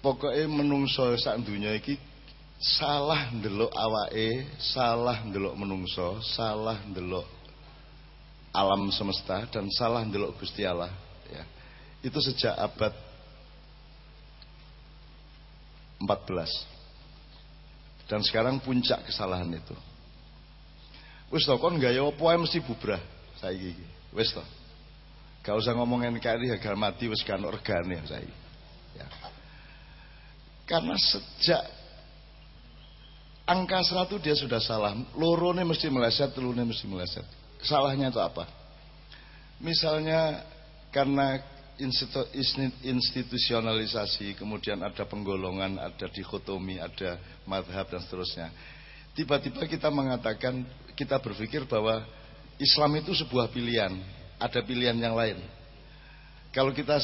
pokoknya menungso sak dunia iki salah ndelok awake, salah ndelok menungso, salah ndelok alam semesta dan salah ndelok Gusti Allah ya. Itu sejak abad 14. Dan sekarang puncak kesalahan itu. Wis to kon gaya apa mesti bubrah saiki iki. Wis to. Gak usah ngomong NKRI harga mati wis kan organe saiki. Karena sejak angka 100 dia sudah salah. Lorone mesti meleset, telurnya mesti meleset. Salahnya itu apa? Misalnya karena institusionalisasi, kemudian ada penggolongan, ada dikotomi, ada madhab dan seterusnya. Tiba-tiba kita mengatakan, kita berpikir bahwa Islam itu sebuah pilihan, ada pilihan yang lain. Kalau kita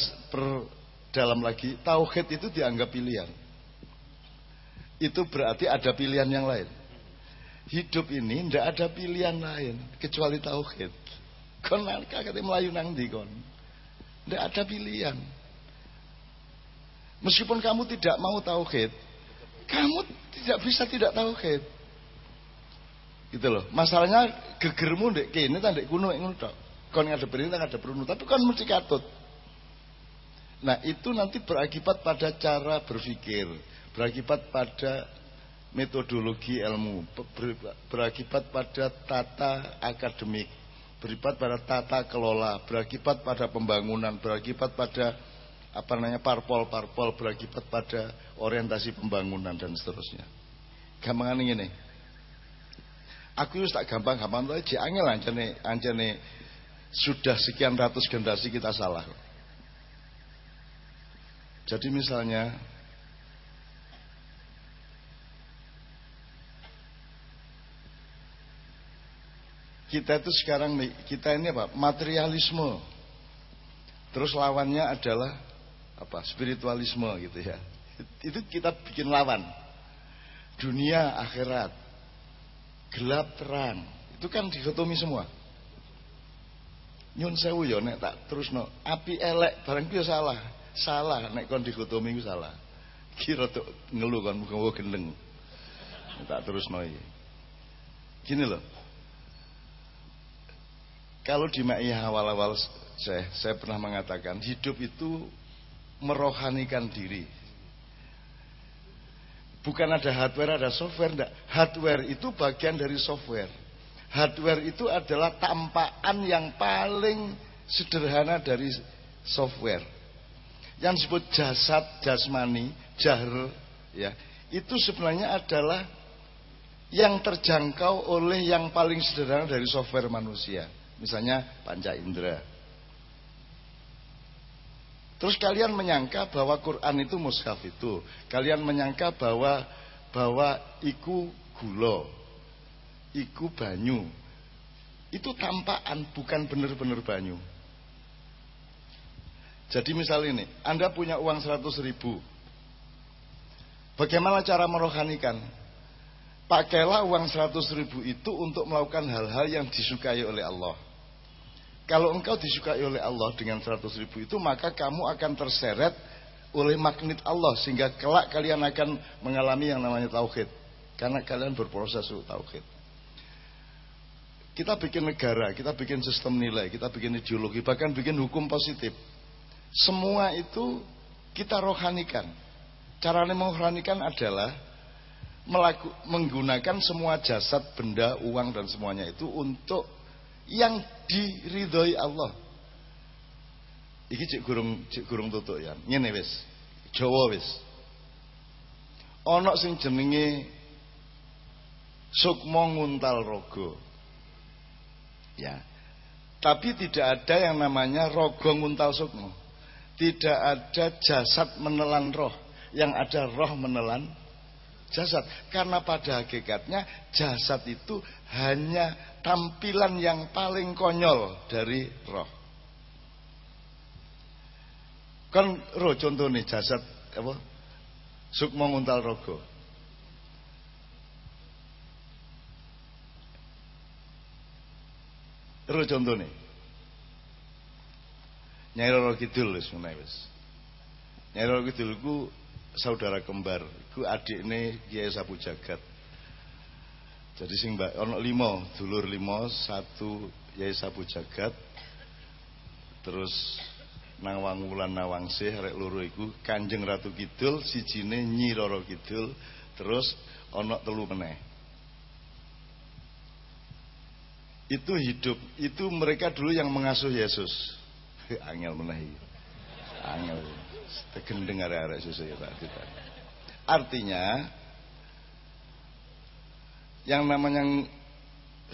dalam lagi, tauhid itu dianggap pilihan. Itu berarti ada pilihan yang lain. Hidup ini tidak ada pilihan lain kecuali tauhid. Kon kakek melayu nang di kon. Tidak ada pilihan. Meskipun kamu tidak mau tauhid, kamu tidak bisa tidak tauhid. Gitu loh. Masalahnya gegermu ndek kene ta ndek kuno ngono tok. Kon ada perintah ada perunu, tapi kon mesti katut. Nah, itu nanti berakibat pada cara berpikir, berakibat pada metodologi ilmu, berakibat pada tata akademik, beripat pada tata kelola, berakibat pada pembangunan, berakibat pada apa namanya parpol-parpol, berakibat pada orientasi pembangunan dan seterusnya. Gampangan ini. Aku itu tak gampang-gampang tuh aja angel ancane ancane sudah sekian ratus generasi kita salah. Jadi misalnya kita itu sekarang kita ini apa? Materialisme. Terus lawannya adalah apa? Spiritualisme gitu ya. Itu kita bikin lawan. Dunia akhirat. Gelap terang. Itu kan dikotomi semua. Nyun sewu ya nek tak terus no api elek barang itu salah. Salah nek kon dikotomi itu salah. Kira tuh ngeluh kan muka gendeng. Tak terus no gini loh kalau di Ma'iyah awal-awal saya, saya pernah mengatakan hidup itu merohanikan diri. Bukan ada hardware, ada software. Hardware itu bagian dari software. Hardware itu adalah tampakan yang paling sederhana dari software. Yang disebut jasad, jasmani, jahr, ya, itu sebenarnya adalah yang terjangkau oleh yang paling sederhana dari software manusia. Misalnya panca indera. Terus kalian menyangka bahwa Quran itu mushaf itu. Kalian menyangka bahwa bahwa iku gulo, iku banyu. Itu tampakan bukan benar-benar banyu. Jadi misal ini, Anda punya uang 100 ribu. Bagaimana cara merohanikan? Pakailah uang 100 ribu itu untuk melakukan hal-hal yang disukai oleh Allah. Kalau engkau disukai oleh Allah dengan 100 ribu itu maka kamu akan terseret oleh magnet Allah sehingga kelak kalian akan mengalami yang namanya tauhid karena kalian berproses untuk tauhid. Kita bikin negara, kita bikin sistem nilai, kita bikin ideologi, bahkan bikin hukum positif. Semua itu kita rohanikan. Cara merohanikan adalah melaku, menggunakan semua jasad, benda, uang dan semuanya itu untuk yang diridhoi Allah. Iki cek gurung cek gurung tutuk ya. Ngene wis. Jawa wis. Ana sing jenenge Sukmo nguntal rogo. Ya. Tapi tidak ada yang namanya rogo nguntal sukmo. Tidak ada jasad menelan roh. Yang ada roh menelan jasad. Karena pada hakikatnya jasad itu hanya tampilan yang paling konyol dari roh. Kan roh contoh nih jasad apa? Sukmo nguntal rogo. Roh contoh nih. Nyai Roro Kidul wis menawa wis. Nyai Roro Kidul ku saudara kembar. Ku ini Kiai Sapu Jagat. Jadi sing mbak ono limo, dulur limo, satu Kiai Sapu Jagat. Terus Nawang Wulan Nawang Sih rek loro iku Kanjeng Ratu Kidul sijine Nyi Roro Kidul terus ono telu meneh. Itu hidup, itu mereka dulu yang mengasuh Yesus. Angel meneh Angel. Tegendeng arek-arek susu ya kita. Artinya yang namanya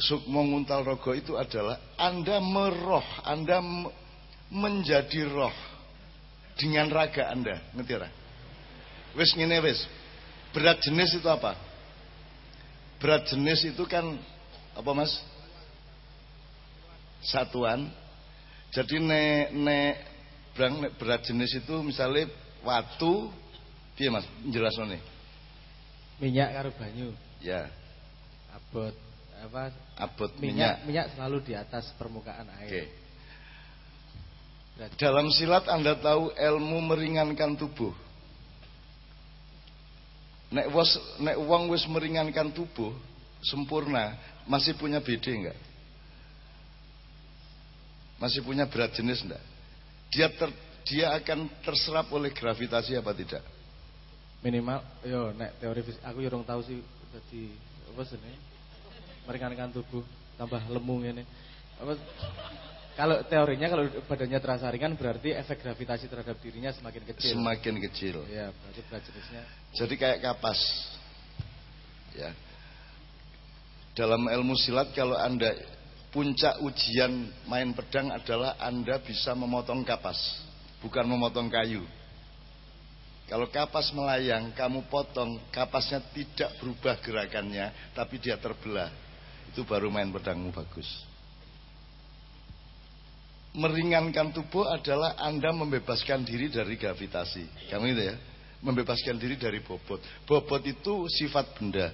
sukmo nguntal rogo itu adalah Anda meroh, Anda menjadi roh dengan raga Anda. Ngerti ora? Wis ngene wis. Berat jenis itu apa? Berat jenis itu kan apa Mas? Satuan. Jadi nek nek brang nek berat jenis itu misalnya watu piye Mas? Jelasone. Minyak karo banyu. Ya. Abot apa? Abot minyak. Minyak, minyak selalu di atas permukaan air. Okay. Dalam silat Anda tahu ilmu meringankan tubuh. Nek was nek wong wis meringankan tubuh sempurna, masih punya BD enggak? Masih punya berat jenis enggak? Dia ter, dia akan terserap oleh gravitasi apa tidak? Minimal yo nek teori fisik aku yo tahu sih jadi apa sih meringankan tubuh tambah lemu ini kalau teorinya kalau badannya terasa ringan berarti efek gravitasi terhadap dirinya semakin kecil. Semakin kecil. Ya, berarti berat jenisnya. Jadi kayak kapas. Ya. Dalam ilmu silat kalau Anda puncak ujian main pedang adalah Anda bisa memotong kapas, bukan memotong kayu. Kalau kapas melayang, kamu potong, kapasnya tidak berubah gerakannya, tapi dia terbelah. Itu baru main pedangmu bagus meringankan tubuh adalah Anda membebaskan diri dari gravitasi. Kamu itu ya? Membebaskan diri dari bobot. Bobot itu sifat benda.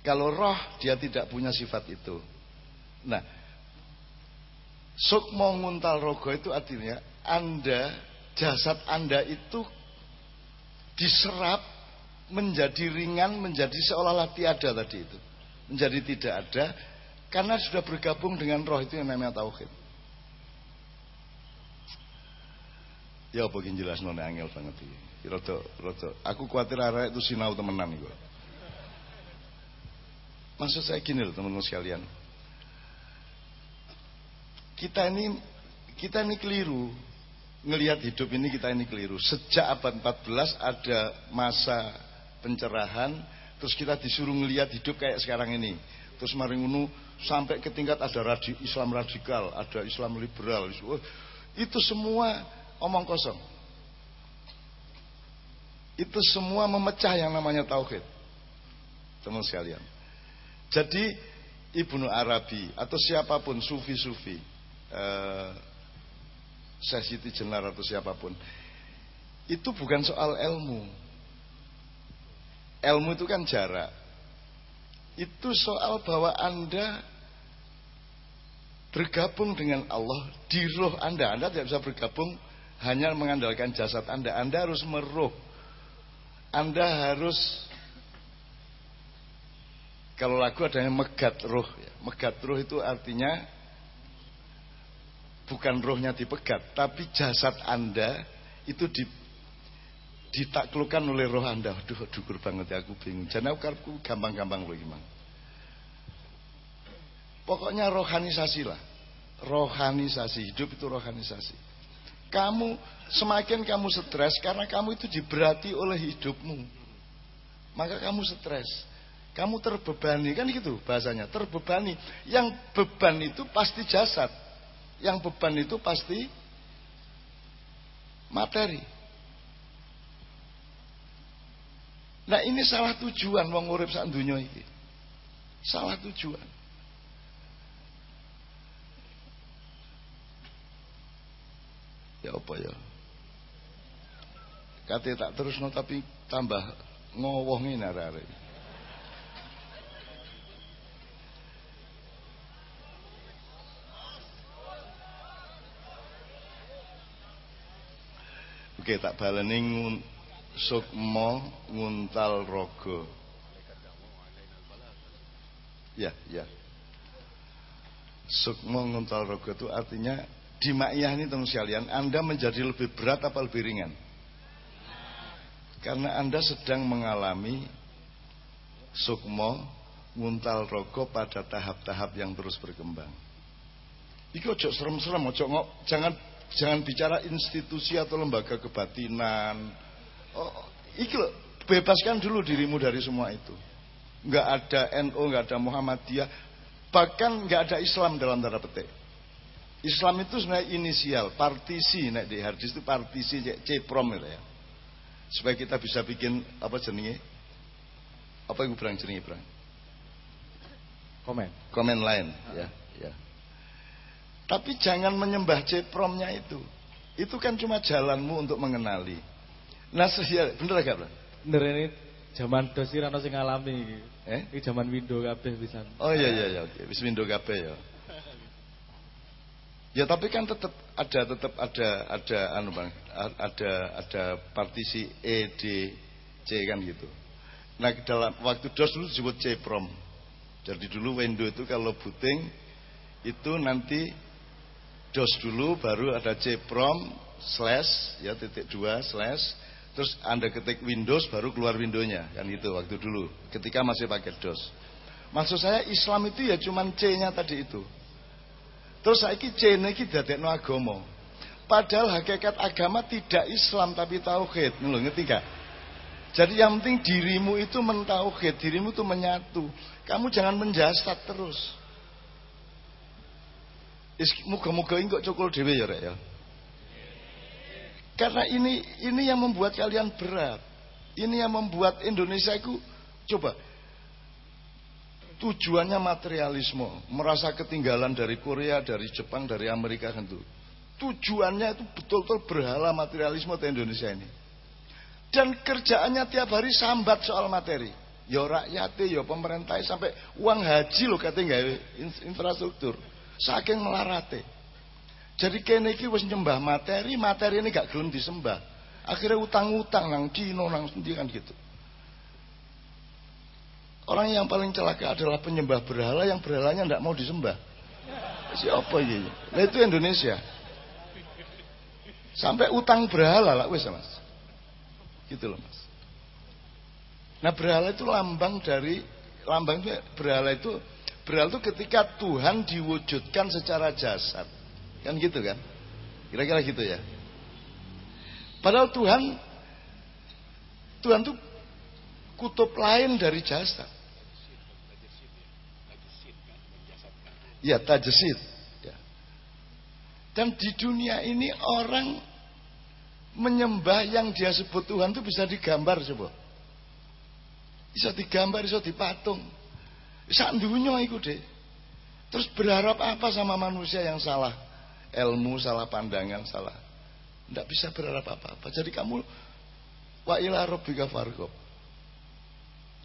Kalau roh dia tidak punya sifat itu. Nah, sukmo nguntal rogo itu artinya Anda, jasad Anda itu diserap menjadi ringan, menjadi seolah-olah tiada tadi itu. Menjadi tidak ada karena sudah bergabung dengan roh itu yang namanya tauhid. Ya apa ki jelasno nek angel banget iki. Rada rada aku kuatir arek itu sinau temenan iku. Maksud saya gini loh teman-teman sekalian. Kita ini kita ini keliru ngelihat hidup ini kita ini keliru. Sejak abad 14 ada masa pencerahan, terus kita disuruh ngelihat hidup kayak sekarang ini. Terus maring sampai ke tingkat ada radi, Islam radikal, ada Islam liberal. Itu semua omong kosong. Itu semua memecah yang namanya tauhid. Teman sekalian. Jadi Ibnu Arabi atau siapa pun sufi-sufi eh, Syekh Jenar atau siapa pun itu bukan soal ilmu. Ilmu itu kan jarak. Itu soal bahwa Anda bergabung dengan Allah di roh Anda. Anda tidak bisa bergabung hanya mengandalkan jasad Anda. Anda harus meruh. Anda harus kalau lagu adanya megat roh ya. Megat roh itu artinya bukan rohnya dipegat, tapi jasad Anda itu di, ditaklukkan oleh roh Anda. Aduh, dukur banget ya aku bingung. Jadi aku gampang-gampang loh gimana. Pokoknya rohanisasi lah. Rohanisasi, hidup itu rohanisasi. Kamu semakin kamu stres karena kamu itu diberati oleh hidupmu. Maka kamu stres. Kamu terbebani kan gitu bahasanya, terbebani. Yang beban itu pasti jasad. Yang beban itu pasti materi. Nah ini salah tujuan wong urip sak donya iki. Salah tujuan. ya apa ya kate tak terus no tapi tambah ngowoh ngene arek Oke tak baleni Sukmo nguntal rogo. Ya, ya. Sukmo nguntal rogo itu artinya di ma'iyah ini teman sekalian, Anda menjadi lebih berat apa lebih ringan? Karena Anda sedang mengalami sukmo nguntal rogo pada tahap-tahap yang terus berkembang. Iki ojo serem-serem, ojo ngok, jangan jangan bicara institusi atau lembaga kebatinan. Oh, iki loh, bebaskan dulu dirimu dari semua itu. Enggak ada NU, enggak ada Muhammadiyah, bahkan enggak ada Islam dalam tanda petik. Islam itu sebenarnya inisial, partisi, nek di hardis itu partisi C-prom gitu ya. Supaya kita bisa bikin apa jenenge? Apa yang berang jenenge, Brang? Komen. Komen lain, ya, ya. Tapi jangan menyembah C-promnya itu. Itu kan cuma jalanmu untuk mengenali. Nah, ya, bener gak, Bro? Bener ini zaman dosi rano sing ngalami Eh? Ini zaman window kabeh pisan. Oh iya iya iya oke. Wis window kabeh ya. Ya tapi kan tetap ada tetap ada ada anu Bang, ada ada partisi E D C kan gitu. Nah dalam waktu DOS dulu disebut C-prom. Jadi dulu window itu kalau booting itu nanti DOS dulu baru ada C-prom slash ya titik dua slash terus anda ketik Windows baru keluar windownya. Kan itu waktu dulu. Ketika masih pakai DOS. Maksud saya Islam itu ya cuman C-nya tadi itu. Terus saya ini C ini no agama. Padahal hakikat agama tidak Islam tapi tauhid. Nggak ngerti gak jadi yang penting dirimu itu mentauhid dirimu itu menyatu. Kamu jangan menjasat terus. Muga-muga ini kok cukul dewe ya rek ya. Karena ini ini yang membuat kalian berat. Ini yang membuat Indonesia itu coba tujuannya materialisme, merasa ketinggalan dari Korea, dari Jepang, dari Amerika itu. Tujuannya itu betul-betul berhala materialisme di Indonesia ini. Dan kerjaannya tiap hari sambat soal materi. Ya rakyat, ya pemerintah sampai uang haji loh katanya infrastruktur. Saking melarate. Jadi kene iki wis nyembah materi, materi ini gak gelem disembah. Akhirnya utang-utang nang Cina nang kan gitu. Orang yang paling celaka adalah penyembah berhala yang berhalanya tidak mau disembah. Siapa ini? Nah itu Indonesia. Sampai utang berhala lah wes mas. Gitu loh mas. Nah berhala itu lambang dari lambang berhala itu berhala itu ketika Tuhan diwujudkan secara jasad. Kan gitu kan? Kira-kira gitu ya. Padahal Tuhan Tuhan tuh kutub lain dari jasa. Ya, tajesid. Ya. Dan di dunia ini orang menyembah yang dia sebut Tuhan itu bisa digambar coba. Bisa digambar, bisa dipatung. Bisa dunia itu deh. Terus berharap apa sama manusia yang salah? Ilmu, salah pandangan, salah. Tidak bisa berharap apa-apa. Jadi kamu wa ila rabbika farqob.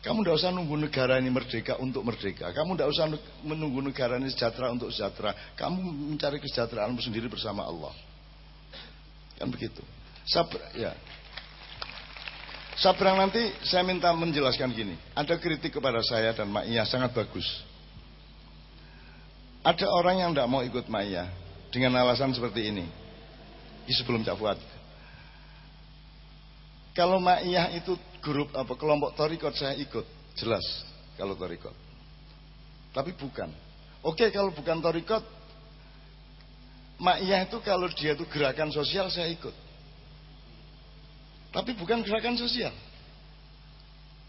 Kamu tidak usah nunggu negara ini merdeka untuk merdeka. Kamu tidak usah menunggu negara ini sejahtera untuk sejahtera. Kamu mencari kesejahteraanmu sendiri bersama Allah. Kan begitu. Sabr, ya. Sabrang nanti saya minta menjelaskan gini. Ada kritik kepada saya dan Ma'iyah sangat bagus. Ada orang yang tidak mau ikut Ma'iyah dengan alasan seperti ini. Ini sebelum Cak Fuad. Kalau Ma'iyah itu grup apa kelompok torikot saya ikut, jelas kalau torikot. Tapi bukan. Oke kalau bukan torikot, Ma'iyah itu kalau dia itu gerakan sosial saya ikut. Tapi bukan gerakan sosial.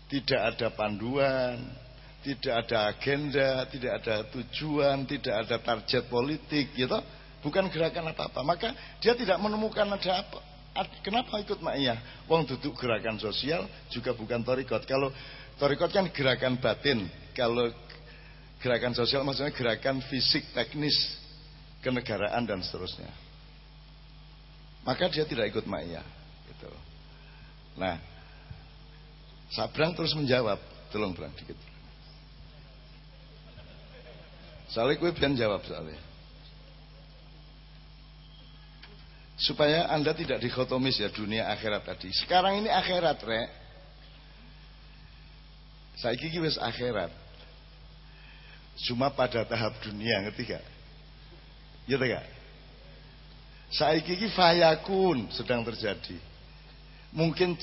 Tidak ada panduan, tidak ada agenda, tidak ada tujuan, tidak ada target politik, gitu bukan gerakan apa-apa. Maka dia tidak menemukan ada apa. Kenapa ikut ma'iyah? Wong duduk gerakan sosial juga bukan torikot. Kalau torikot kan gerakan batin. Kalau gerakan sosial maksudnya gerakan fisik, teknis, kenegaraan dan seterusnya. Maka dia tidak ikut ma'iyah. Gitu. Nah, Sabrang terus menjawab. Tolong berang dikit. Soalnya gue biar jawab soalnya. Supaya Anda tidak dikotomis ya dunia akhirat tadi. Sekarang ini akhirat, Rek. Saya kiki wis akhirat. Cuma pada tahap dunia, ngerti gak? Ya gak? Saya kiki fayakun sedang terjadi. Mungkin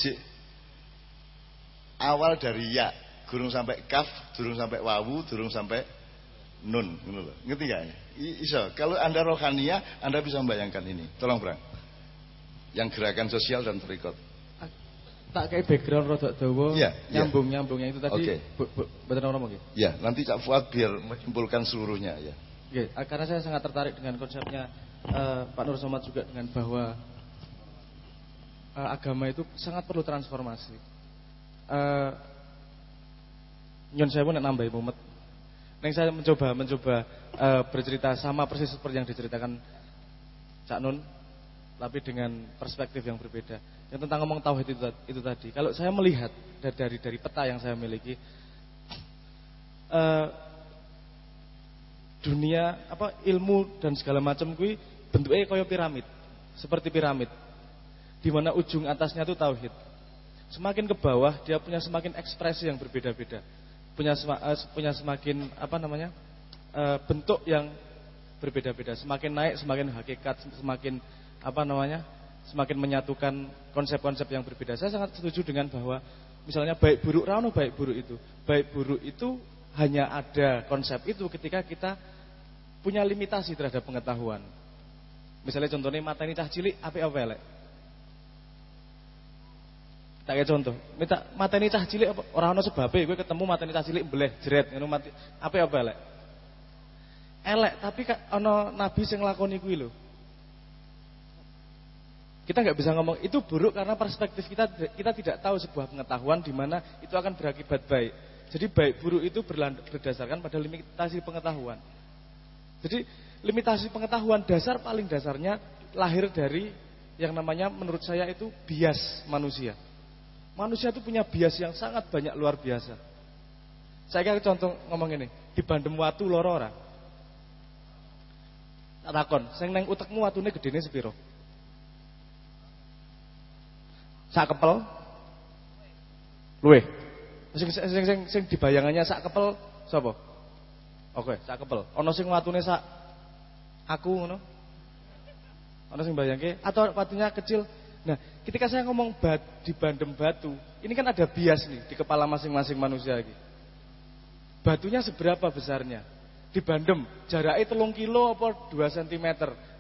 awal dari ya, gurung sampai kaf, durung sampai wawu, durung sampai nun, ngerti gak? Iso. Kalau Anda rohania, Anda bisa membayangkan ini. Tolong, Bang. Yang gerakan sosial dan terikut tak kayak background rodok dawa ya, nyambung ya. nyambungnya itu tadi okay. betul ngomong gitu. Ya, nanti Cak Fuad biar menyimpulkan seluruhnya ya. Oke, karena saya sangat tertarik dengan konsepnya uh, Pak Nur Somad juga dengan bahwa uh, agama itu sangat perlu transformasi. Uh, nyon saya pun nambah mumet. Neng saya mencoba mencoba uh, bercerita sama persis seperti yang diceritakan Cak Nun, tapi dengan perspektif yang berbeda yang tentang ngomong tauhid itu, itu tadi. Kalau saya melihat dari dari, dari peta yang saya miliki, uh, dunia apa ilmu dan segala macam kui bentuknya kayak piramid, seperti piramid, di mana ujung atasnya itu tauhid. Semakin ke bawah dia punya semakin ekspresi yang berbeda-beda, punya uh, punya semakin apa namanya uh, bentuk yang berbeda-beda. Semakin naik semakin hakikat, semakin apa namanya semakin menyatukan konsep-konsep yang berbeda. Saya sangat setuju dengan bahwa misalnya baik buruk rano baik buruk itu. Baik buruk itu hanya ada konsep itu ketika kita punya limitasi terhadap pengetahuan. Misalnya contohnya mata ini cah cilik, apa apa elek? Tak kayak contoh, minta mata ini cah cilik orang ono sebabnya, gue ketemu mata ini cah cilik beleh jeret, ngono mati, apa apa elek? Elek, tapi ono nabi yang lakoni gue loh. Kita nggak bisa ngomong itu buruk karena perspektif kita kita tidak tahu sebuah pengetahuan di mana itu akan berakibat baik. Jadi baik buruk itu berdasarkan pada limitasi pengetahuan. Jadi limitasi pengetahuan dasar paling dasarnya lahir dari yang namanya menurut saya itu bias manusia. Manusia itu punya bias yang sangat banyak luar biasa. Saya kira contoh ngomong ini, di Bandem Watu lorora. Takon, sing neng utekmu watune gedene sepiro? Sak kepel. Luwe sing sing sing sing dibayangannya sak kepel sapa? Oke sak kepel. Ana sing watune sak aku ngono. Ana sing bayangke atau watunya kecil. Nah ketika saya ngomong bat, di bandem batu ini kan ada bias nih di kepala masing-masing manusia lagi batunya seberapa besarnya? Di bandem jaraknya telung kilo apa 2 cm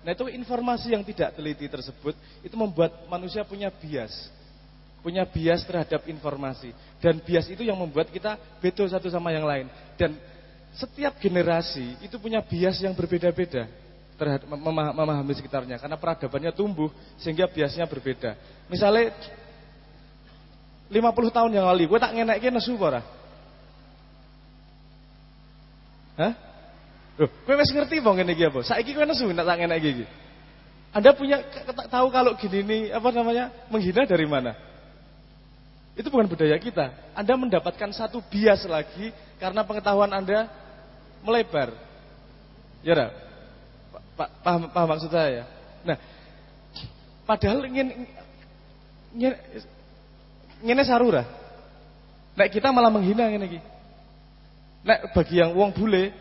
nah itu informasi yang tidak teliti tersebut itu membuat manusia punya bias punya bias terhadap informasi dan bias itu yang membuat kita beda satu sama yang lain dan setiap generasi itu punya bias yang berbeda-beda terhadap memahami sekitarnya karena peradabannya tumbuh sehingga biasnya berbeda misalnya 50 tahun yang lalu gue tak ngenekin nesu ora Hah? Loh, gue masih ngerti bang ini apa? Saiki gue nesu tak ngenek gini. Anda punya tahu kalau gini nih apa namanya menghina dari mana? Itu bukan budaya kita. Anda mendapatkan satu bias lagi karena pengetahuan Anda melebar. Ya, dah? paham, paham maksud saya? Nah, padahal ingin ingin, ingin sarura. Nek kita malah menghina ngene iki. Nek bagi yang uang bule,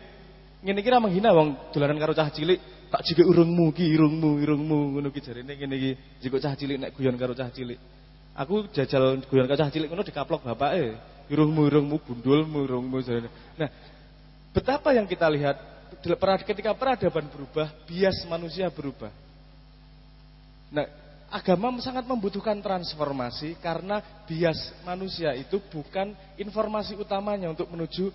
ngene iki menghina wong dolanan karo cah cilik, tak jike urungmu ki, irungmu, irungmu ngono ki jarene ngene iki. Jika cah cilik nek guyon karo cah cilik. Aku jajal guyon kacah cilik ngono dikaplok bapake. Irungmu irungmu gundulmu irungmu. Nah, betapa yang kita lihat ketika peradaban berubah, bias manusia berubah. Nah, agama sangat membutuhkan transformasi karena bias manusia itu bukan informasi utamanya untuk menuju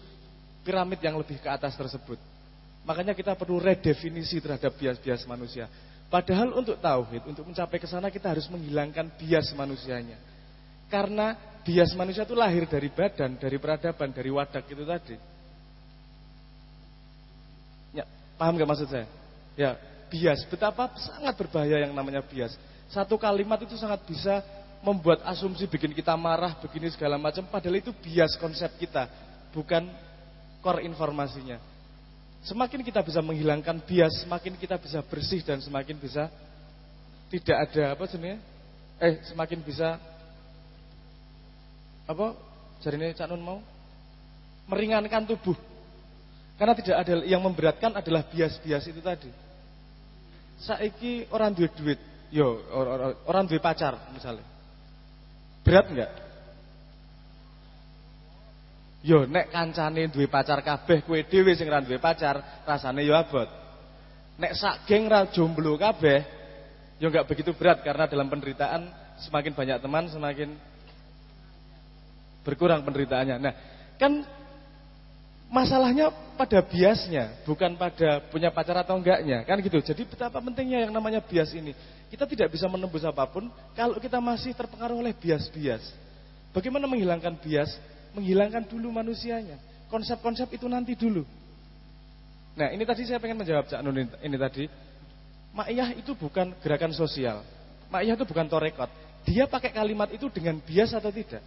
piramid yang lebih ke atas tersebut. Makanya kita perlu redefinisi terhadap bias-bias manusia. Padahal untuk tauhid, untuk mencapai ke sana kita harus menghilangkan bias manusianya. Karena bias manusia itu lahir dari badan, dari peradaban, dari wadak itu tadi. Ya, paham gak maksud saya? Ya, bias. Betapa sangat berbahaya yang namanya bias. Satu kalimat itu sangat bisa membuat asumsi bikin kita marah, begini segala macam. Padahal itu bias konsep kita, bukan core informasinya. Semakin kita bisa menghilangkan bias, semakin kita bisa bersih dan semakin bisa tidak ada apa sebenarnya? Eh, semakin bisa apa? Jarine Cak Nun mau meringankan tubuh. Karena tidak ada yang memberatkan adalah bias-bias itu tadi. Saiki orang duit duit, yo orang, duit pacar misalnya. Berat enggak? Yo nek kancane duwe pacar kabeh kowe dhewe sing ra duwe pacar, rasane yo abot. Nek sak geng ra jomblo kabeh, yo enggak begitu berat karena dalam penderitaan semakin banyak teman semakin berkurang penderitaannya. Nah, kan masalahnya pada biasnya, bukan pada punya pacar atau enggaknya, kan gitu. Jadi betapa pentingnya yang namanya bias ini. Kita tidak bisa menembus apa pun kalau kita masih terpengaruh oleh bias-bias. Bagaimana menghilangkan bias? Menghilangkan dulu manusianya. Konsep-konsep itu nanti dulu. Nah, ini tadi saya pengen menjawab Cak Nun ini tadi. Ma'iyah itu bukan gerakan sosial. Ma'iyah itu bukan torekot. Dia pakai kalimat itu dengan bias atau tidak?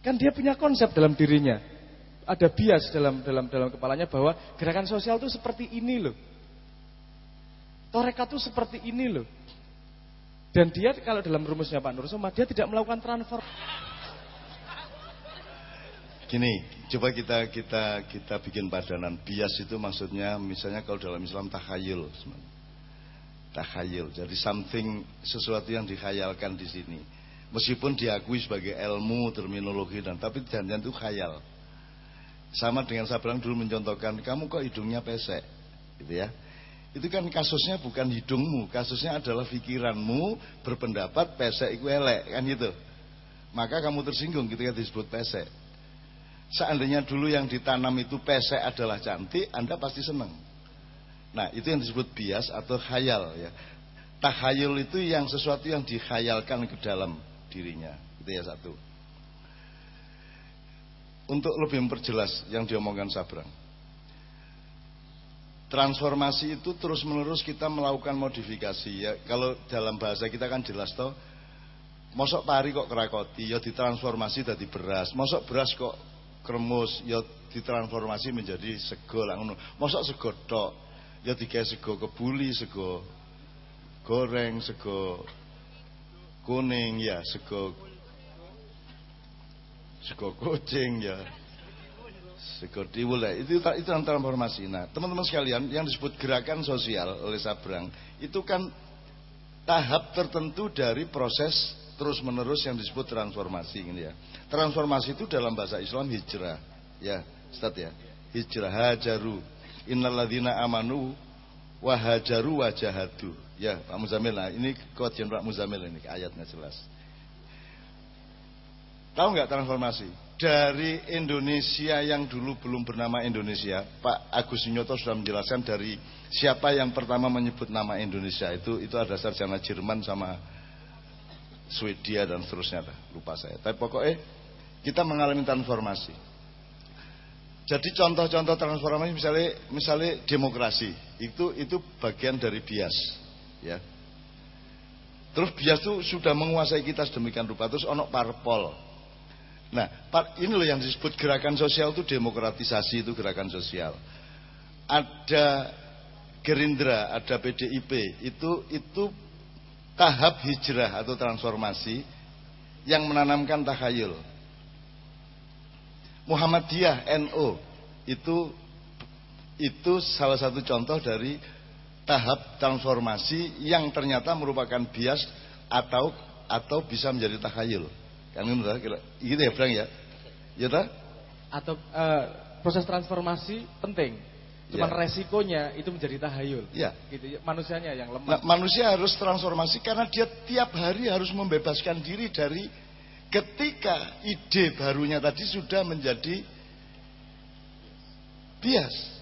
Kan dia punya konsep dalam dirinya. Ada bias dalam dalam dalam kepalanya bahwa gerakan sosial itu seperti ini loh. Torekat itu seperti ini loh. Dan dia kalau dalam rumusnya Pak Nur Soma, dia tidak melakukan transfer. Gini, coba kita kita kita bikin padanan. Bias itu maksudnya misalnya kalau dalam Islam takhayul. Takhayul. Jadi something sesuatu yang dikhayalkan di sini. Meskipun diakui sebagai ilmu, terminologi dan tapi jangan itu khayal. Sama dengan saya bilang dulu mencontohkan, kamu kok hidungnya pesek, gitu ya. Itu kan kasusnya bukan hidungmu, kasusnya adalah pikiranmu berpendapat pesek itu elek, kan gitu. Maka kamu tersinggung ketika disebut pesek. Seandainya dulu yang ditanam itu pesek adalah cantik, Anda pasti senang. Nah, itu yang disebut bias atau khayal ya. Takhayul itu yang sesuatu yang dikhayalkan ke dalam dirinya. Itu ya satu. Untuk lebih memperjelas yang diomongkan Sabrang. Transformasi itu terus menerus kita melakukan modifikasi ya. Kalau dalam bahasa kita kan jelas toh. Mosok pari kok kerakoti, ya ditransformasi dari beras. Mosok beras kok kremus, ya ditransformasi menjadi sego lah Mosok sego tok, ya digawe sego kebuli, sego goreng, sego kuning ya sego sego kucing ya sego tiwul ya itu itu transformasi. Nah teman-teman sekalian yang disebut gerakan sosial oleh Sabrang itu kan tahap tertentu dari proses terus menerus yang disebut transformasi ini ya transformasi itu dalam bahasa Islam hijrah ya Ustaz ya hijrah hajaru innalladzina amanu wahajaru wajahadu Ya Pak Muzamil lah ini kajian Pak Muzamil ini ayatnya jelas. Tahu nggak transformasi? Dari Indonesia yang dulu belum bernama Indonesia, Pak Agus Nyoto sudah menjelaskan dari siapa yang pertama menyebut nama Indonesia itu itu ada sarjana Jerman sama Swedia dan seterusnya, lupa saya. Tapi pokoknya kita mengalami transformasi. Jadi contoh-contoh transformasi misalnya misalnya demokrasi itu itu bagian dari bias ya. Terus bias itu sudah menguasai kita sedemikian rupa. Terus onok parpol. Nah, ini loh yang disebut gerakan sosial itu demokratisasi itu gerakan sosial. Ada Gerindra, ada PDIP, itu itu tahap hijrah atau transformasi yang menanamkan takhayul. Muhammadiyah NO itu itu salah satu contoh dari tahap transformasi yang ternyata merupakan bias atau atau bisa menjadi takhayul. Kan kira gitu ya, Bang ya? Ya ta? Atau uh, proses transformasi penting. Cuman ya. resikonya itu menjadi tahayul. Ya. Gitu ya, manusianya yang lemah. Nah, manusia harus transformasi karena dia tiap hari harus membebaskan diri dari ketika ide barunya tadi sudah menjadi bias.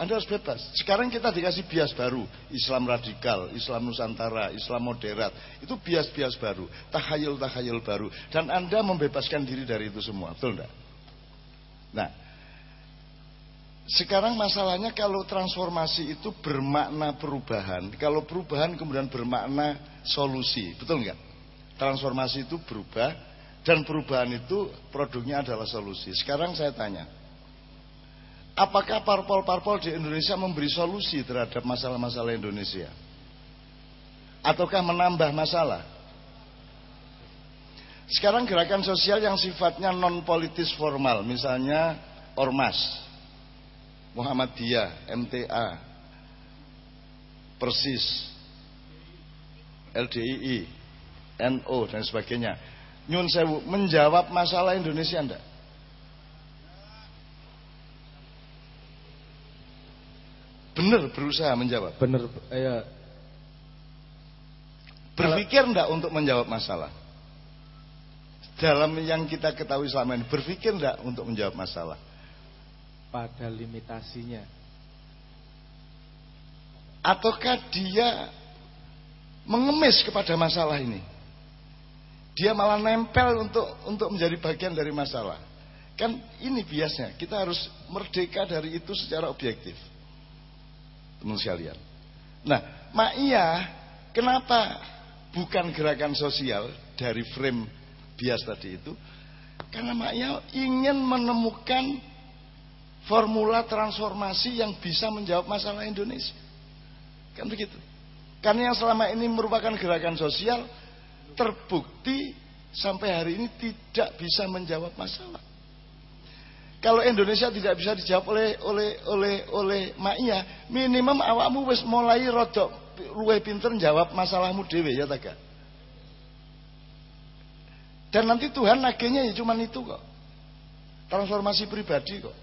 Anda harus bebas. Sekarang kita dikasih bias baru. Islam radikal, Islam Nusantara, Islam moderat. Itu bias-bias baru. Tahayul-tahayul baru. Dan Anda membebaskan diri dari itu semua. Betul enggak? Nah, sekarang masalahnya kalau transformasi itu bermakna perubahan. Kalau perubahan kemudian bermakna solusi. Betul enggak? Transformasi itu berubah. Dan perubahan itu produknya adalah solusi. Sekarang saya tanya Apakah parpol-parpol di Indonesia memberi solusi terhadap masalah-masalah Indonesia? ataukah menambah masalah? Sekarang gerakan sosial yang sifatnya non politis formal, misalnya Ormas, Muhammadiyah, MTA, Persis, LDII, NO dan sebagainya. Nyun sewu menjawab masalah Indonesia enggak? Benar berusaha menjawab. Bener ya Berpikir enggak untuk menjawab masalah? Dalam yang kita ketahui selama ini, berpikir enggak untuk menjawab masalah? Pada limitasinya. Ataukah dia mengemis kepada masalah ini? Dia malah nempel untuk untuk menjadi bagian dari masalah. Kan ini biasanya kita harus merdeka dari itu secara objektif. Teman sekalian. Nah, Ma'iyah kenapa bukan gerakan sosial dari frame bias tadi itu? Karena Ma'iyah ingin menemukan formula transformasi yang bisa menjawab masalah Indonesia. Kan begitu. Karena yang selama ini merupakan gerakan sosial terbukti sampai hari ini tidak bisa menjawab masalah. Kalau Indonesia tidak bisa dijawab oleh oleh oleh oleh Ma'iyah, minimum awakmu wis mulai rodok luwe pinter jawab masalahmu dewe ya tak Dan nanti Tuhan nagenya ya cuman itu kok. Transformasi pribadi kok.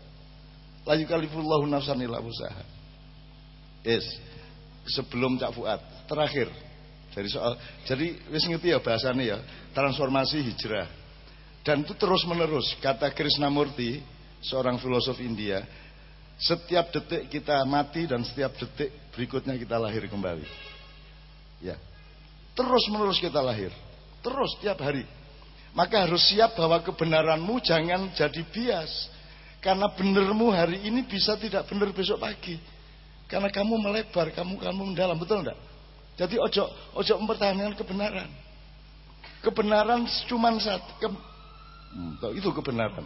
La yukallifullahu nafsan illa usaha. Yes. Sebelum Cak Fuad, terakhir dari soal jadi wis ngerti ya bahasanya ya, transformasi hijrah. Dan itu terus menerus kata Krishnamurti, seorang filosof India, setiap detik kita mati dan setiap detik berikutnya kita lahir kembali. Ya. Terus menerus kita lahir. Terus tiap hari. Maka harus siap bahwa kebenaranmu jangan jadi bias. Karena benermu hari ini bisa tidak benar besok pagi. Karena kamu melebar, kamu kamu mendalam, betul enggak? Jadi ojo ojo mempertahankan kebenaran. Kebenaran cuma satu. Ke, hmm, itu kebenaran.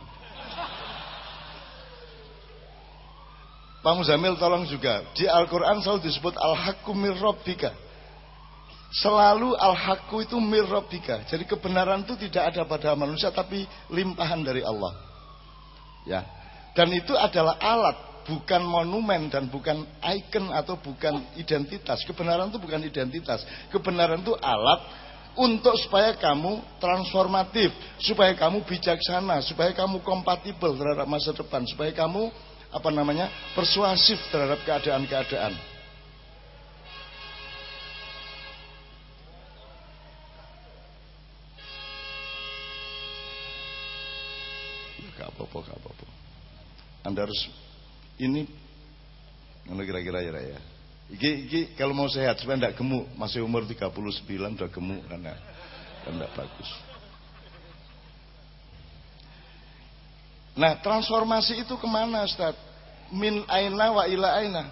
Pak Muzamil tolong juga di Al-Quran selalu disebut al-haqqu mir rabbika. Selalu al-haqqu itu mir rabbika. Jadi kebenaran itu tidak ada pada manusia tapi limpahan dari Allah. Ya. Dan itu adalah alat, bukan monumen dan bukan icon atau bukan identitas. Kebenaran itu bukan identitas. Kebenaran itu alat untuk supaya kamu transformatif, supaya kamu bijaksana, supaya kamu kompatibel terhadap masa depan, supaya kamu apa namanya persuasif terhadap keadaan-keadaan. Anda harus ini Mana kira-kira ya ya. Iki, iki kalau mau sehat supaya tidak gemuk, masih umur 39 udah gemuk karena kan tidak bagus. Nah, transformasi itu ke mana, Ustaz? Min aina wa ila aina.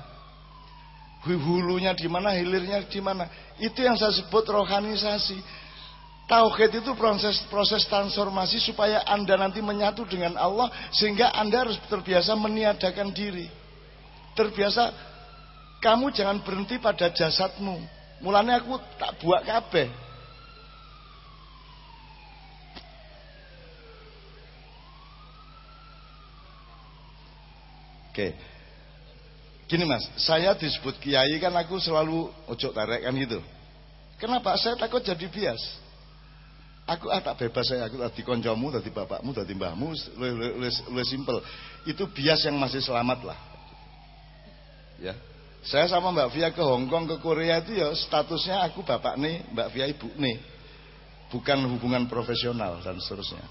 Hulunya di mana, hilirnya di mana. Itu yang saya sebut rohanisasi. Tauhid itu proses proses transformasi supaya Anda nanti menyatu dengan Allah sehingga Anda harus terbiasa meniadakan diri. Terbiasa kamu jangan berhenti pada jasadmu. Mulanya aku tak buat kabeh. Oke. Gini mas, saya disebut kiai kan aku selalu ojo tarik kan gitu. Kenapa? Saya takut jadi bias. Aku ah tak bebas saya, aku tadi koncomu, tadi bapakmu, tadi mbahmu, lebih simpel. Itu bias yang masih selamat lah. Ya. Saya sama Mbak Via ke Hong Kong, ke Korea itu ya statusnya aku bapak nih, Mbak Via ibu nih. Bukan hubungan profesional dan seterusnya.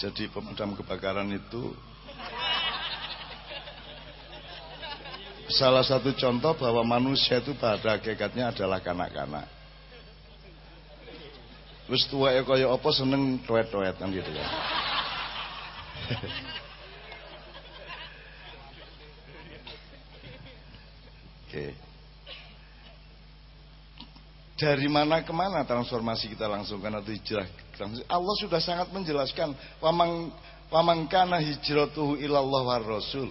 Jadi pemadam kebakaran itu salah satu contoh bahwa manusia itu pada hakikatnya adalah kanak-kanak. Wis tuweke kaya apa seneng toet-toet kan gitu ya. Oke. Dari mana ke mana transformasi kita langsungkan atau hijrah? Allah sudah sangat menjelaskan pamang pamangkana hijratuhu ilallah war rasul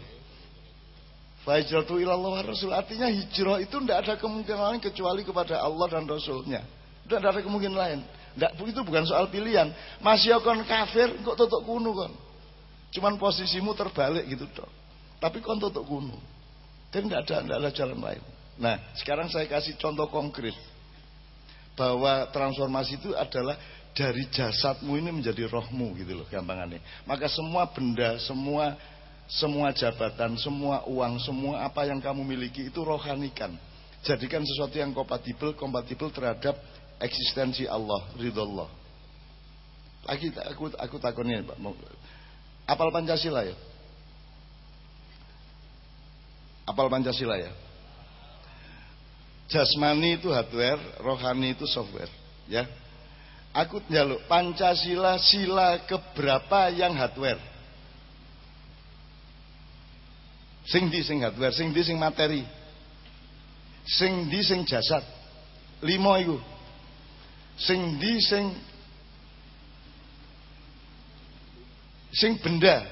Fahijratu ilallah Rasul artinya hijrah itu tidak ada kemungkinan lain kecuali kepada Allah dan Rasulnya. Tidak ada kemungkinan lain. Tidak, itu bukan soal pilihan. Masih kon kafir, kok tutup kuno kon. Cuman posisimu terbalik gitu dong. Tapi kon tutup kuno. Dan tidak ada, tidak ada jalan lain. Nah, sekarang saya kasih contoh konkret bahwa transformasi itu adalah dari jasadmu ini menjadi rohmu gitu loh gampangannya. Maka semua benda, semua semua jabatan, semua uang, semua apa yang kamu miliki itu rohanikan. Jadikan sesuatu yang kompatibel, kompatibel terhadap eksistensi Allah, ridho Allah. Lagi aku aku takonnya Pak. Apal Pancasila ya? Apal Pancasila ya? Jasmani itu hardware, rohani itu software, ya. Aku jaluk Pancasila sila keberapa yang hardware? Sing di sing hardware, sing di sing materi. Sing di sing jasad. Limo iku. Sing di sing sing benda.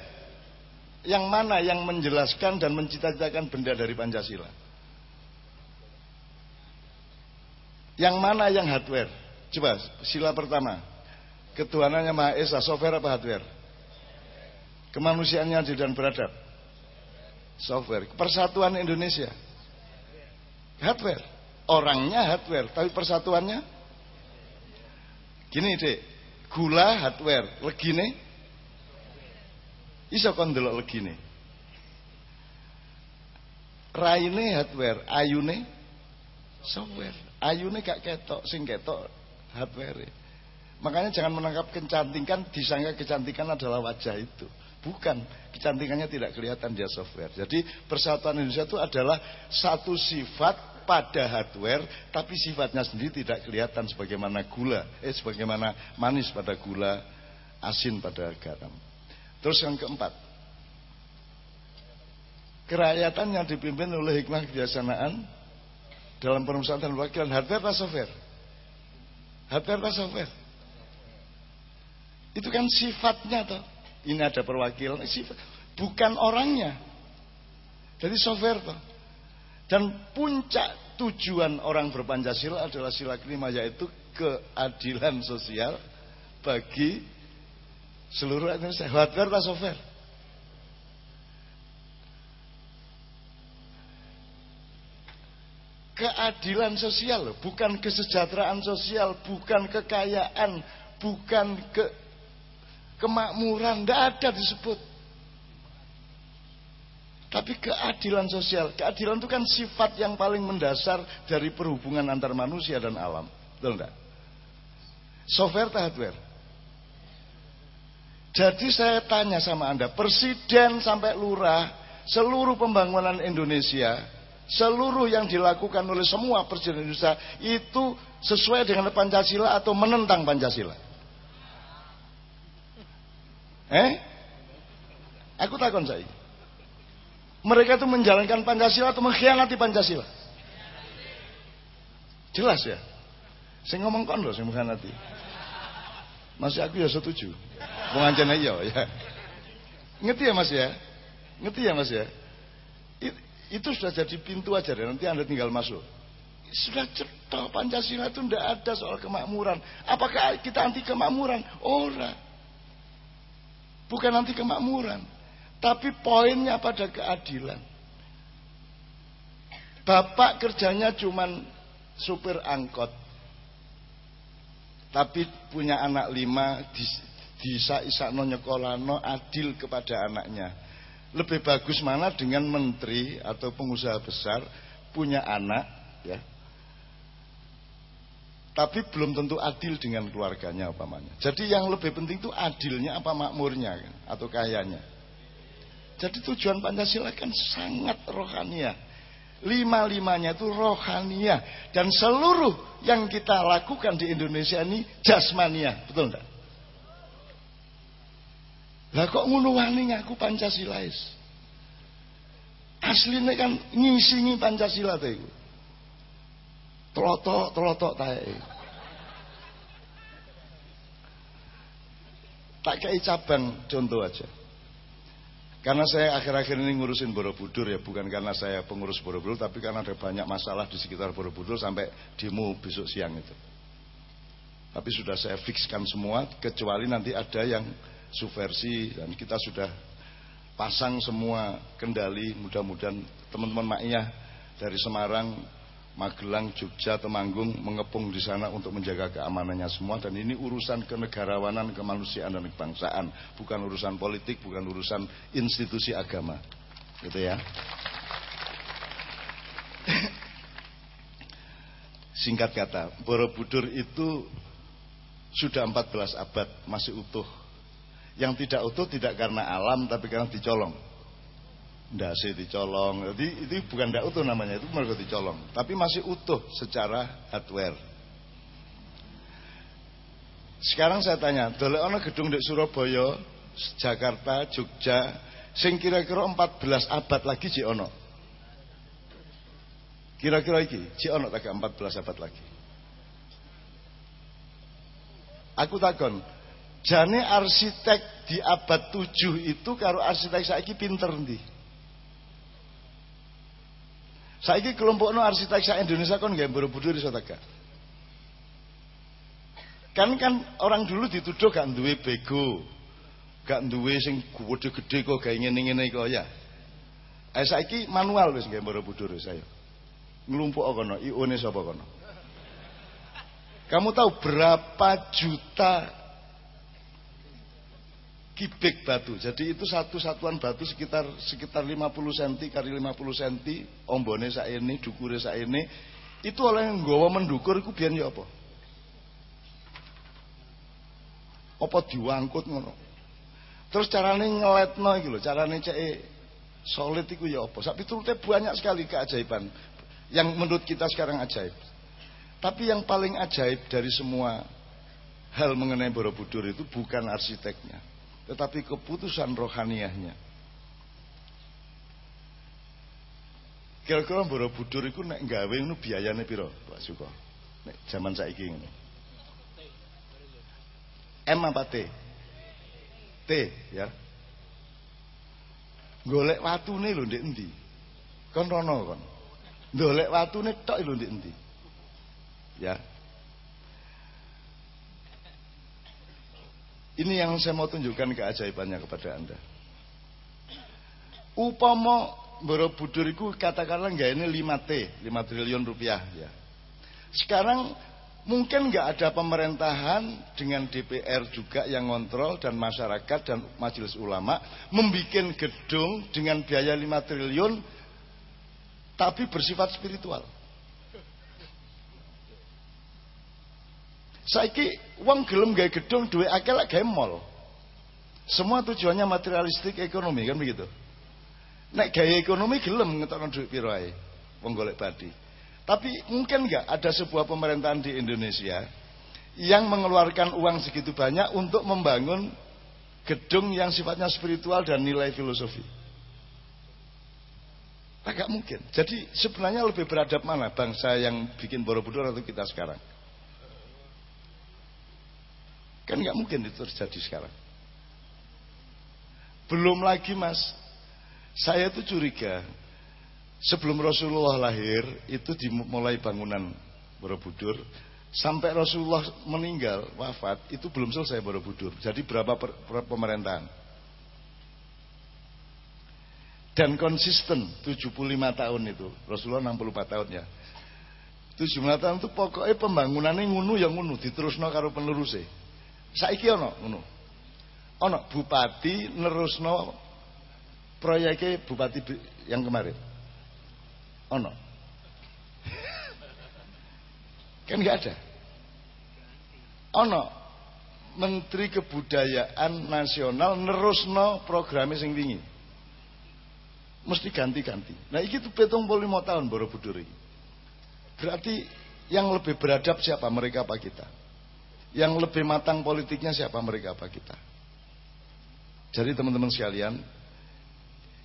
Yang mana yang menjelaskan dan mencita-citakan benda dari Pancasila? Yang mana yang hardware? Coba sila pertama. Ketuhanannya Maha Esa, software apa hardware? Kemanusiaannya adil dan beradab software. Persatuan Indonesia hardware. Orangnya hardware, tapi persatuannya gini dek, gula hardware, legine iso kon delok legine. Raine hardware, ayune software. Ayune gak ketok, sing ketok hardware. Makanya jangan menangkap kecantikan disangka kecantikan adalah wajah itu. Bukan, kecantikannya tidak kelihatan dia software. Jadi persatuan Indonesia itu adalah satu sifat pada hardware, tapi sifatnya sendiri tidak kelihatan sebagaimana gula, eh sebagaimana manis pada gula, asin pada garam. Terus yang keempat, kerakyatan yang dipimpin oleh hikmah kebiasaan dalam perusahaan dan wakilan hardware atau software? Hardware atau software? Itu kan sifatnya toh ini ada perwakilan bukan orangnya jadi software toh dan puncak tujuan orang berpancasila adalah sila kelima yaitu keadilan sosial bagi seluruh Indonesia hardware atau software keadilan sosial bukan kesejahteraan sosial bukan kekayaan bukan ke kemakmuran, tidak ada disebut. Tapi keadilan sosial, keadilan itu kan sifat yang paling mendasar dari perhubungan antar manusia dan alam. Betul enggak? Software atau hardware? Jadi saya tanya sama Anda, presiden sampai lurah, seluruh pembangunan Indonesia, seluruh yang dilakukan oleh semua presiden Indonesia itu sesuai dengan Pancasila atau menentang Pancasila? Eh? Aku takon saya. Mereka itu menjalankan Pancasila atau mengkhianati Pancasila? Jelas ya? Saya ngomong kon loh, saya mengkhianati. Masih aku ya setuju. Pengajian aja ya. Ngerti ya Mas ya? Ngerti ya Mas ya? Itu sudah jadi pintu aja deh, nanti Anda tinggal masuk. Sudah cetok Pancasila itu tidak ada soal kemakmuran. Apakah kita anti kemakmuran? Orang. Bukan nanti kemakmuran. Tapi poinnya pada keadilan. Bapak kerjanya cuman supir angkot. Tapi punya anak lima, bisa isak no nyekolano adil kepada anaknya. Lebih bagus mana dengan menteri atau pengusaha besar punya anak, ya, tapi belum tentu adil dengan keluarganya umpamanya. Jadi yang lebih penting itu adilnya apa makmurnya kan? atau kayanya. Jadi tujuan Pancasila kan sangat rohania. Lima-limanya itu rohania dan seluruh yang kita lakukan di Indonesia ini jasmania, betul enggak? Lah kok ngono wani ngaku Pancasilais? Aslinya kan ngisingi Pancasila tuh Telotok, telotok tae. Tak kayak cabang contoh aja. Karena saya akhir-akhir ini ngurusin Borobudur ya, bukan karena saya pengurus Borobudur, tapi karena ada banyak masalah di sekitar Borobudur sampai demo besok siang itu. Tapi sudah saya fixkan semua, kecuali nanti ada yang subversi dan kita sudah pasang semua kendali. Mudah-mudahan teman-teman maknya dari Semarang Magelang, Jogja, Temanggung mengepung di sana untuk menjaga keamanannya semua dan ini urusan kenegarawanan, kemanusiaan dan kebangsaan, bukan urusan politik, bukan urusan institusi agama. Gitu ya. Singkat kata, Borobudur itu sudah 14 abad masih utuh. Yang tidak utuh tidak karena alam tapi karena dicolong ndase dicolong. Jadi itu bukan ndak utuh namanya, itu mereka dicolong. Tapi masih utuh secara hardware. Sekarang saya tanya, dolek ana gedung di Surabaya, Jakarta, Jogja, sing kira-kira 14 abad lagi si ono. Kira-kira iki, si ono tak 14 abad lagi. Aku takon, jane arsitek di abad 7 itu karo arsitek saiki pinter ndi? Saiki kelompok no arsitek sa Indonesia kan nggak Borobudur iso tegak. Kan kan orang dulu dituduh gak duwe bego. Gak duwe sing gede-gede kok gak ngene-ngene kok ya. Eh saiki manual wis nggih Borobudur saya. Nglumpuk kono, IO-ne sapa kono? Kamu tahu berapa juta kibik batu. Jadi itu satu satuan batu sekitar sekitar 50 cm kali 50 cm, ombone ini, dukure ini, itu oleh nggawa mendukur iku biyen ya apa? Apa diwangkut ngono. Terus carane ngeletno iki lho, carane ceke solid iku ya apa? Sak piturute banyak sekali keajaiban yang menurut kita sekarang ajaib. Tapi yang paling ajaib dari semua hal mengenai Borobudur itu bukan arsiteknya tetapi keputusan rohaniahnya. Kira-kira Borobudur itu nek gawe ngono biayane piro, Pak Suko? Nek zaman saiki ngono. M apa T? T ya. Golek watune lho ndek endi? Kon rono kon. Golek watune tok lho ndek endi? Ya. Ini yang saya mau tunjukkan keajaibannya kepada Anda. Upama Borobudur itu katakanlah nggak ini 5 T, 5 triliun rupiah ya. Sekarang mungkin nggak ada pemerintahan dengan DPR juga yang ngontrol dan masyarakat dan majelis ulama membuat gedung dengan biaya 5 triliun tapi bersifat spiritual. Saiki uang gelem gawe gedung duwe akeh lek gawe mall. Semua tujuannya materialistik ekonomi kan begitu. Nek gaya ekonomi gelem ngetokno duit piro ae. Wong golek badi. Tapi mungkin enggak ada sebuah pemerintahan di Indonesia yang mengeluarkan uang segitu banyak untuk membangun gedung yang sifatnya spiritual dan nilai filosofi. Agak mungkin. Jadi sebenarnya lebih beradab mana bangsa yang bikin Borobudur atau kita sekarang? Kan nggak mungkin itu terjadi sekarang. Belum lagi mas, saya tuh curiga sebelum Rasulullah lahir itu dimulai bangunan Borobudur sampai Rasulullah meninggal wafat itu belum selesai Borobudur. Jadi berapa per, per, pemerintahan? Dan konsisten 75 tahun itu Rasulullah 64 tahun ya 75 tahun itu pokoknya pembangunannya ngunu yang ngunu diterusno karo penerusnya Saiki ana ngono. Ana bupati nerusno proyeknya bupati yang kemarin. Ana. kan enggak ada. Ana Menteri Kebudayaan Nasional nerusno programnya sing tinggi. Mesti ganti-ganti. Nah iki tuh petong lima tahun Borobudur ini. Berarti yang lebih beradab siapa mereka apa kita? Yang lebih matang politiknya siapa mereka apa kita? Jadi teman-teman sekalian,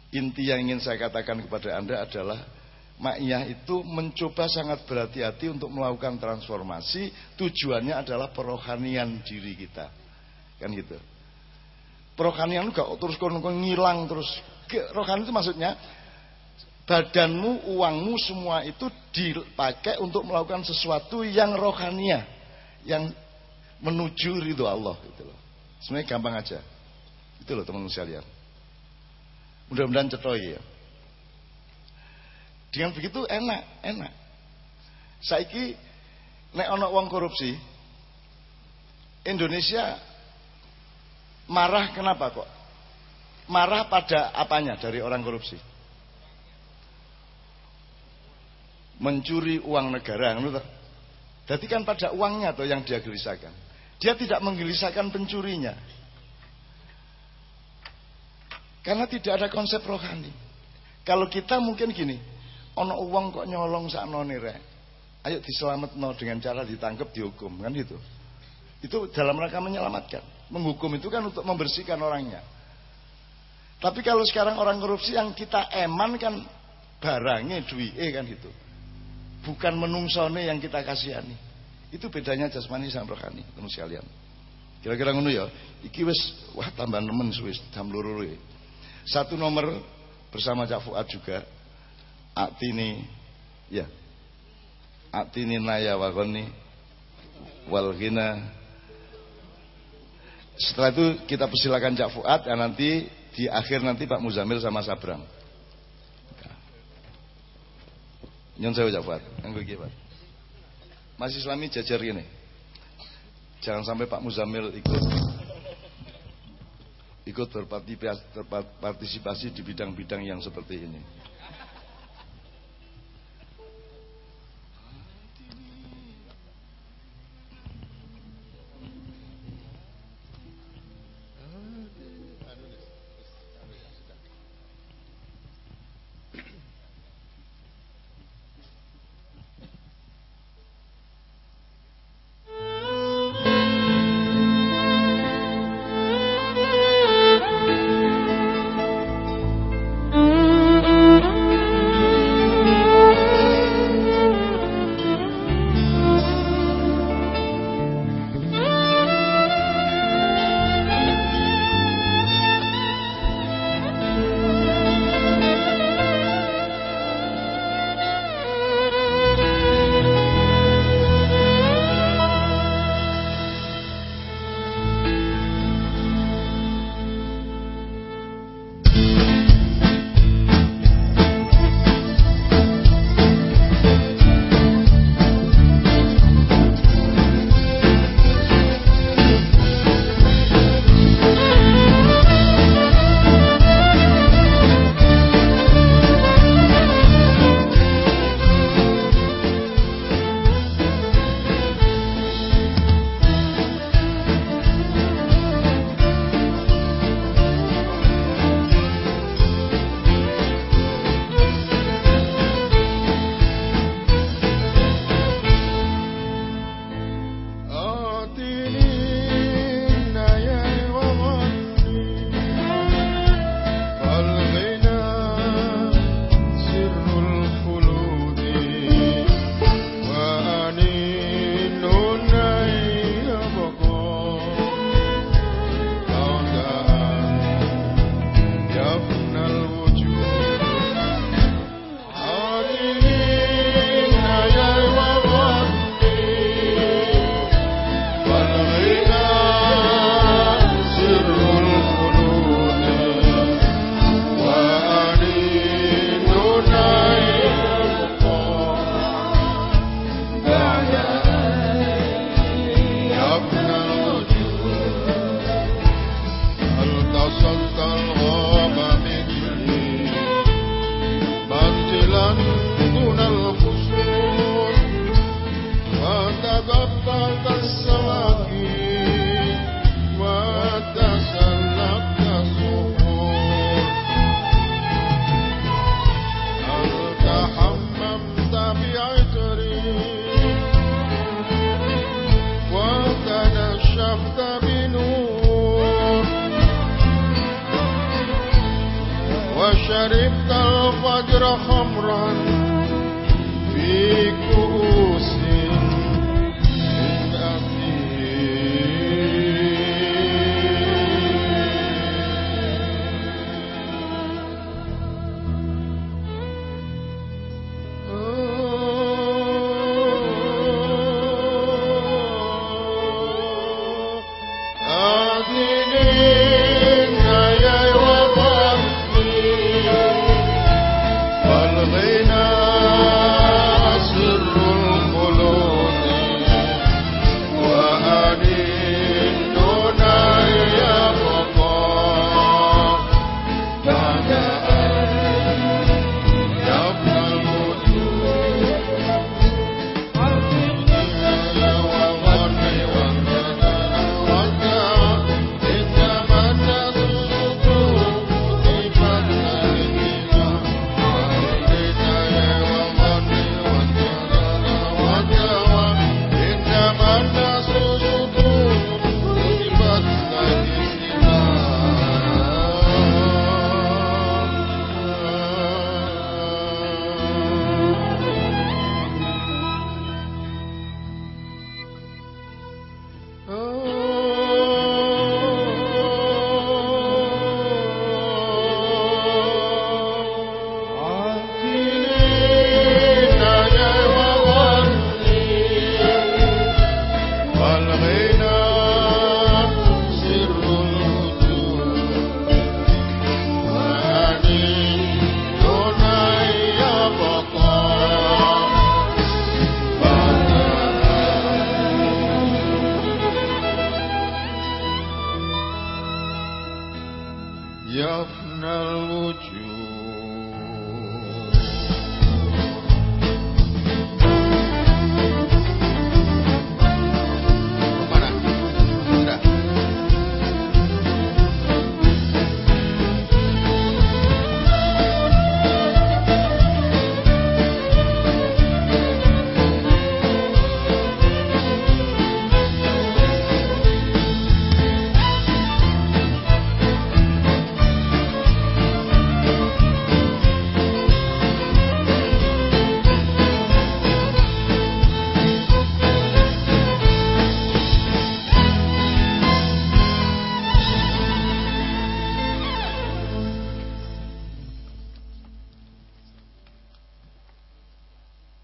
inti yang ingin saya katakan kepada Anda adalah Ma'iyah itu mencoba sangat berhati-hati untuk melakukan transformasi. Tujuannya adalah perohanian diri kita. Kan gitu. Rohanian itu gak terus kon ngilang terus. Rohani itu maksudnya badanmu, uangmu semua itu dipakai untuk melakukan sesuatu yang rohania, yang menuju ridho Allah gitu loh. Sebenarnya gampang aja. Itu loh teman-teman sekalian. Mudah-mudahan cetoy ya. Dengan begitu enak, enak. Saiki nek ana uang korupsi Indonesia marah kenapa kok? Marah pada apanya dari orang korupsi? mencuri uang negara Jadi kan pada uangnya tuh yang dia gelisahkan. Dia tidak menggelisahkan pencurinya. Karena tidak ada konsep rohani. Kalau kita mungkin gini, ono uang kok nyolong sak rek. Ayo diselamat no dengan cara ditangkap dihukum kan gitu. Itu dalam rangka menyelamatkan. Menghukum itu kan untuk membersihkan orangnya. Tapi kalau sekarang orang korupsi yang kita eman kan barangnya duit kan gitu bukan menungsone yang kita kasihani. Itu bedanya jasmani sama rohani, teman sekalian. Kira-kira ngono ya. Iki wis wah tambah nemen wis jam loro ya. Satu nomor bersama Cak Fuad juga. Aktini ya. Aktini naya wagoni wal Setelah itu kita persilakan Cak Fuad dan nanti di akhir nanti Pak Muzamil sama Sabrang. Nyon saya ucap Fuad. Anggo Pak. Masih Islami jajar ini. Jangan sampai Pak Muzamil ikut ikut berpartisipasi di bidang-bidang yang seperti ini.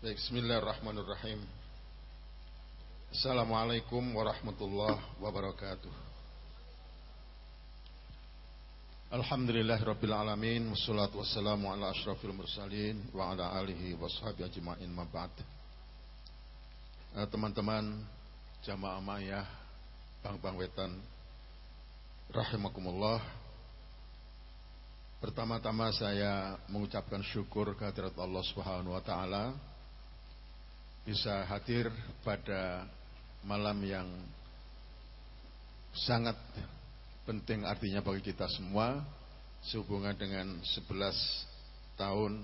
Bismillahirrahmanirrahim. Assalamualaikum warahmatullahi wabarakatuh. Alhamdulillah Rabbil Alamin Wassalatu wassalamu ala ashrafil mursalin Wa ala alihi wa sahabi ajma'in mabad eh, Teman-teman Jamaah Mayah Bang-bang wetan Rahimakumullah Pertama-tama saya mengucapkan syukur kehadirat Allah Subhanahu wa taala bisa hadir pada malam yang sangat penting artinya bagi kita semua sehubungan dengan 11 tahun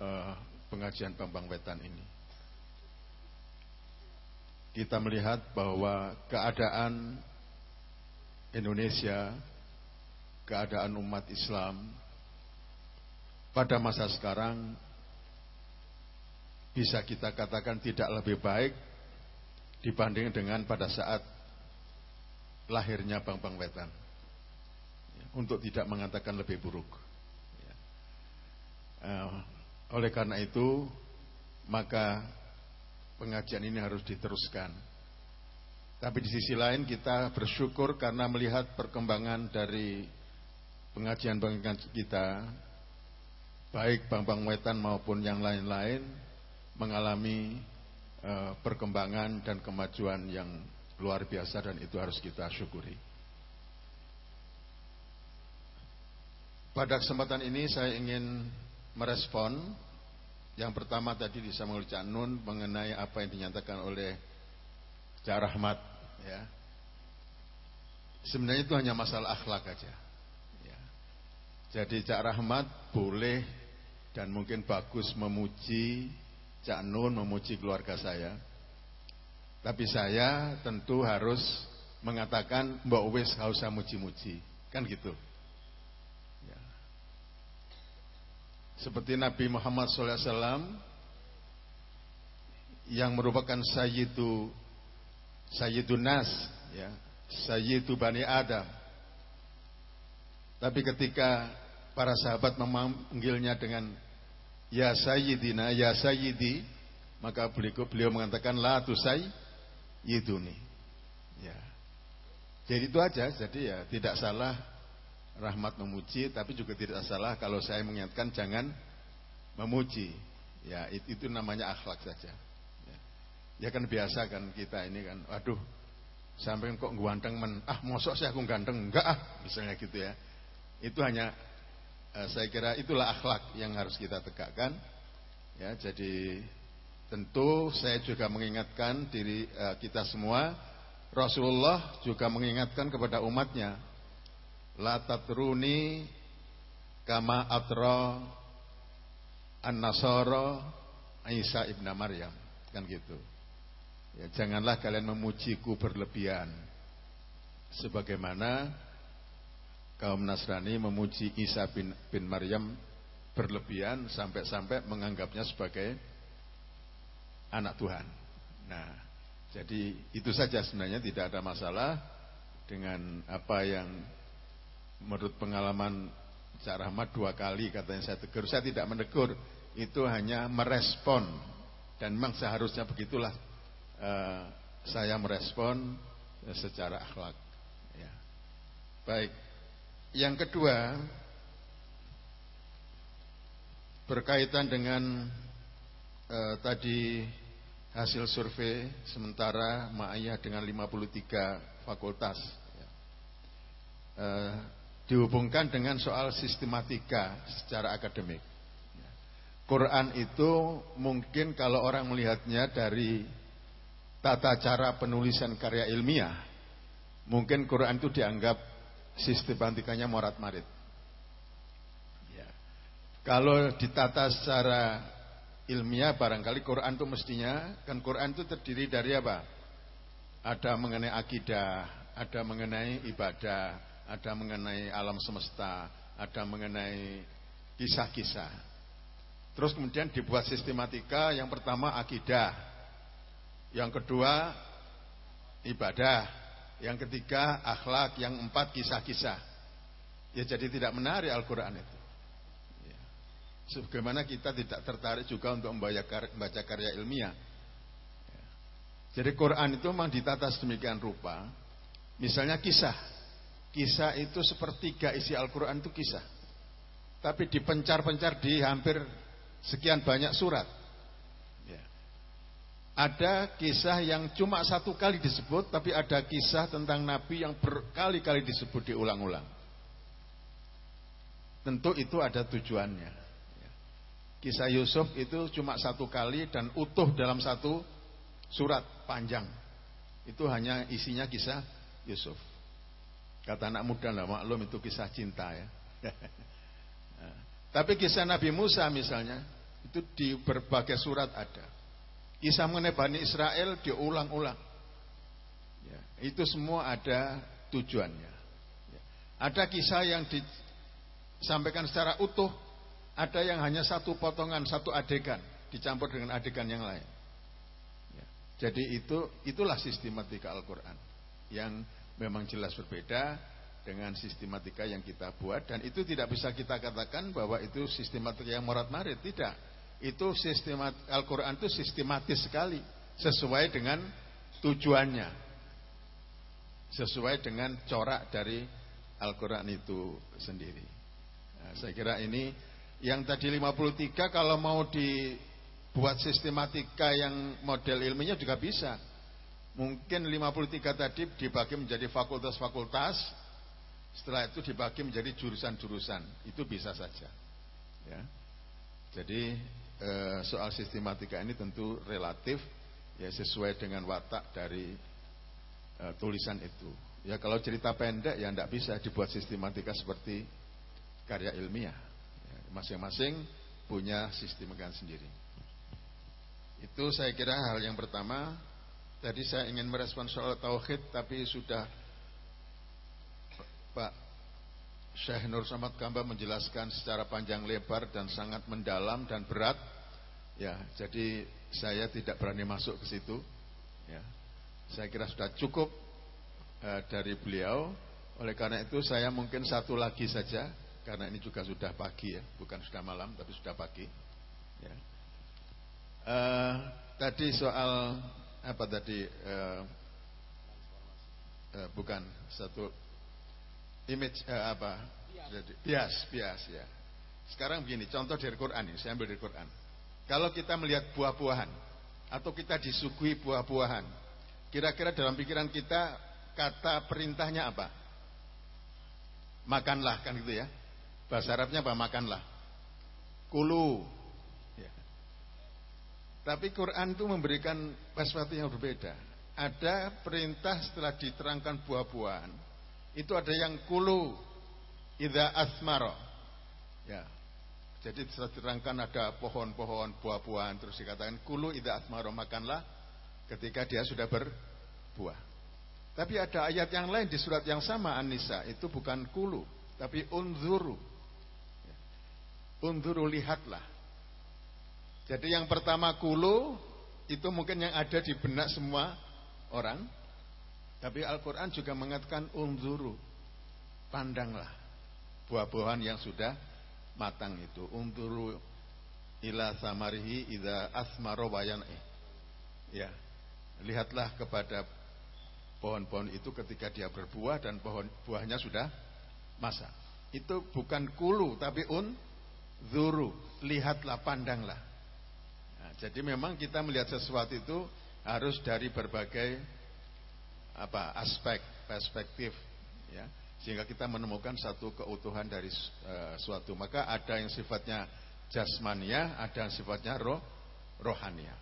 uh, pengajian Bambang Wetan ini. Kita melihat bahwa keadaan Indonesia, keadaan umat Islam pada masa sekarang bisa kita katakan tidak lebih baik dibanding dengan pada saat lahirnya Bang Bang Wetan. Ya, untuk tidak mengatakan lebih buruk. Uh, oleh karena itu, maka pengajian ini harus diteruskan. Tapi di sisi lain kita bersyukur karena melihat perkembangan dari pengajian-pengajian kita, baik Bang Bang Wetan maupun yang lain-lain, mengalami uh, perkembangan dan kemajuan yang luar biasa dan itu harus kita syukuri. Pada kesempatan ini saya ingin merespon yang pertama tadi disampaikan oleh Cak Nun mengenai apa yang dinyatakan oleh Cak Rahmat ya. Sebenarnya itu hanya masalah akhlak aja. Ya. Jadi Cak Rahmat boleh dan mungkin bagus memuji Cak Nun memuji keluarga saya. Tapi saya tentu harus mengatakan Mbak Uwes gak usah muji-muji. Kan gitu. Ya. Seperti Nabi Muhammad SAW yang merupakan Sayyidu Sayyidun Nas, ya, Sayyidu Bani Adam. Tapi ketika para sahabat memanggilnya dengan Ya Sayyidina, Ya Sayyidi, maka beliau, beliau mengatakan La tu Sayyiduni. Ya. Jadi itu aja. Jadi ya tidak salah rahmat memuji, tapi juga tidak salah kalau saya mengingatkan jangan memuji. Ya itu, itu namanya akhlak saja. Ya. ya kan biasa kan kita ini kan, waduh sampai kok ganteng men, ah mosok sih aku ganteng enggak ah, misalnya gitu ya. Itu hanya eh, saya kira itulah akhlak yang harus kita tegakkan. Ya jadi tentu saya juga mengingatkan diri eh, kita semua Rasulullah juga mengingatkan kepada umatnya, la tatruni kama atra an-nasara Isa ibn Maryam, kan gitu. Ya, janganlah kalian memujiku berlebihan sebagaimana kaum Nasrani memuji Isa bin, bin Maryam berlebihan sampai-sampai menganggapnya sebagai anak Tuhan. Nah, jadi itu saja sebenarnya tidak ada masalah dengan apa yang menurut pengalaman Cak Rahmat dua kali katanya saya tegur. Saya tidak menegur, itu hanya merespon dan memang seharusnya begitulah uh, saya merespon secara akhlak. Ya. Baik, yang kedua berkaitan dengan uh, tadi hasil survei sementara Ma'ayah dengan 53 fakultas ya. e, dihubungkan dengan soal sistematika secara akademik. Ya. Quran itu mungkin kalau orang melihatnya dari tata cara penulisan karya ilmiah, mungkin Quran itu dianggap sistematikanya morat marit. Ya. Kalau ditata secara ilmiah barangkali Quran itu mestinya kan Quran itu terdiri dari apa? Ada mengenai akidah, ada mengenai ibadah, ada mengenai alam semesta, ada mengenai kisah-kisah. Terus kemudian dibuat sistematika yang pertama akidah, yang kedua ibadah, yang ketiga akhlak, yang empat kisah-kisah. Ya jadi tidak menarik Al-Quran itu. Sebagaimana kita tidak tertarik juga untuk membaca karya ilmiah. Jadi Quran itu memang ditata sedemikian rupa. Misalnya kisah. Kisah itu sepertiga isi Al-Quran itu kisah. Tapi dipencar-pencar di hampir sekian banyak surat. Ya. Ada kisah yang cuma satu kali disebut, tapi ada kisah tentang Nabi yang berkali-kali disebut diulang-ulang. Tentu itu ada tujuannya. Kisah Yusuf itu cuma satu kali dan utuh dalam satu surat panjang. Itu hanya isinya kisah Yusuf. Kata anak muda lah maklum itu kisah cinta ya. Nah, tapi kisah Nabi Musa misalnya itu di berbagai surat ada. Kisah mengenai Bani Israel diulang-ulang. Ya, itu semua ada tujuannya. Ya. Ada kisah yang disampaikan secara utuh ada yang hanya satu potongan, satu adegan dicampur dengan adegan yang lain. Ya. Jadi itu itulah sistematika Al-Quran yang memang jelas berbeda dengan sistematika yang kita buat dan itu tidak bisa kita katakan bahwa itu sistematika yang morat marit tidak. Itu sistemat Al-Quran itu sistematis sekali sesuai dengan tujuannya, sesuai dengan corak dari Al-Quran itu sendiri. Nah, saya kira ini yang tadi 53 kalau mau dibuat sistematika yang model ilminya juga bisa. Mungkin 53 tadi dibagi menjadi fakultas-fakultas, setelah itu dibagi menjadi jurusan-jurusan. Itu bisa saja. Ya. Jadi e, soal sistematika ini tentu relatif ya sesuai dengan watak dari e, tulisan itu. Ya kalau cerita pendek ya tidak bisa dibuat sistematika seperti karya ilmiah masing-masing punya sistem megang sendiri. Itu saya kira hal yang pertama. Tadi saya ingin merespon soal tauhid tapi sudah Pak Syekh Nur Samad Kamba menjelaskan secara panjang lebar dan sangat mendalam dan berat. Ya, jadi saya tidak berani masuk ke situ. Ya, saya kira sudah cukup uh, dari beliau. Oleh karena itu saya mungkin satu lagi saja karena ini juga sudah pagi ya, bukan sudah malam tapi sudah pagi. Ya. Uh, tadi soal apa tadi uh, bukan satu image eh, apa? Jadi, bias, bias ya. Sekarang begini, contoh dari Quran ini, saya ambil dari Quran. Kalau kita melihat buah-buahan atau kita disuguhi buah-buahan, kira-kira dalam pikiran kita kata perintahnya apa? Makanlah kan gitu ya. Bahasa Arabnya apa? Makanlah. Kulu. Ya. Tapi Quran itu memberikan sesuatu yang berbeda. Ada perintah setelah diterangkan buah-buahan. Itu ada yang kulu. Ida asmaro. Ya. Jadi diterangkan ada pohon-pohon buah-buahan. Terus dikatakan kulu ida asmaro. Makanlah ketika dia sudah berbuah. Tapi ada ayat yang lain di surat yang sama An-Nisa. Itu bukan kulu. Tapi unzuru. Ya. Unzuru lihatlah. Jadi yang pertama kulu itu mungkin yang ada di benak semua orang. Tapi Al-Quran juga mengatakan unzuru. Pandanglah buah-buahan yang sudah matang itu. Unzuru ila samarihi ida asmaro wayan'i. Ya. Lihatlah kepada pohon-pohon itu ketika dia berbuah dan pohon buahnya sudah masak. Itu bukan kulu tapi un zuru. Lihatlah, pandanglah. Jadi memang kita melihat sesuatu itu harus dari berbagai apa aspek perspektif ya. Sehingga kita menemukan satu keutuhan dari uh, suatu. Maka ada yang sifatnya jasmania ada yang sifatnya roh rohania.